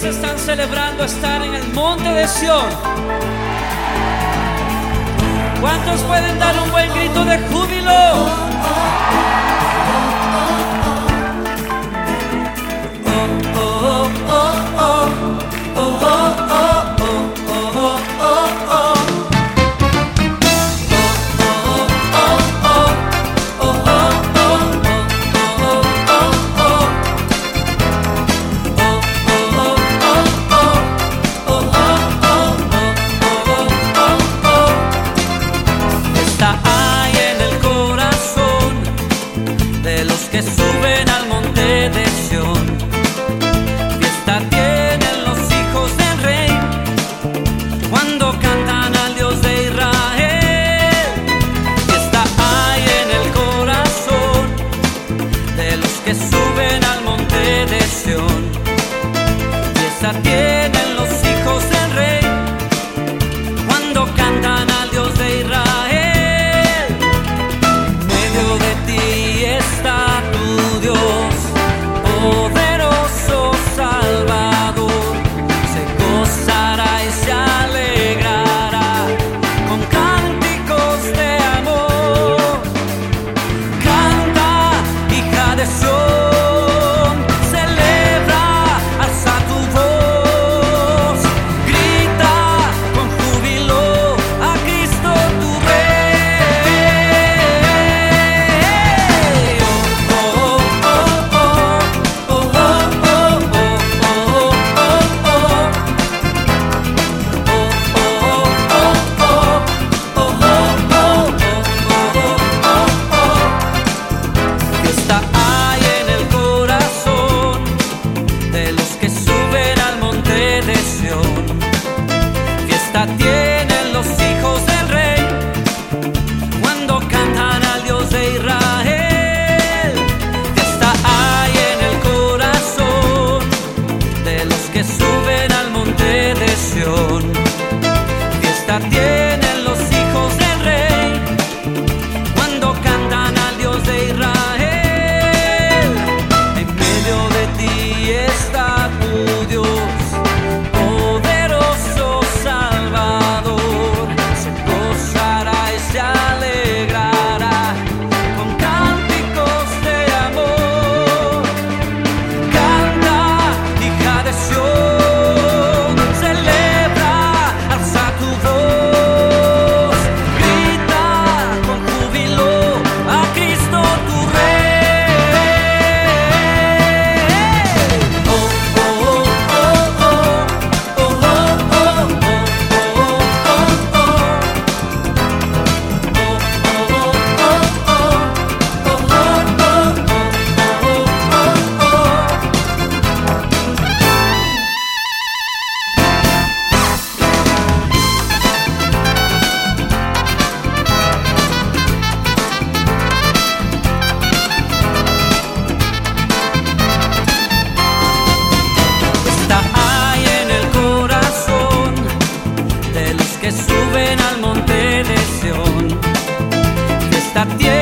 ¿Cuántos están celebrando estar en el monte de Sión? ¿Cuántos pueden dar un buen grito de júbilo? suben al monte de Sion. la tierra. esta tierra.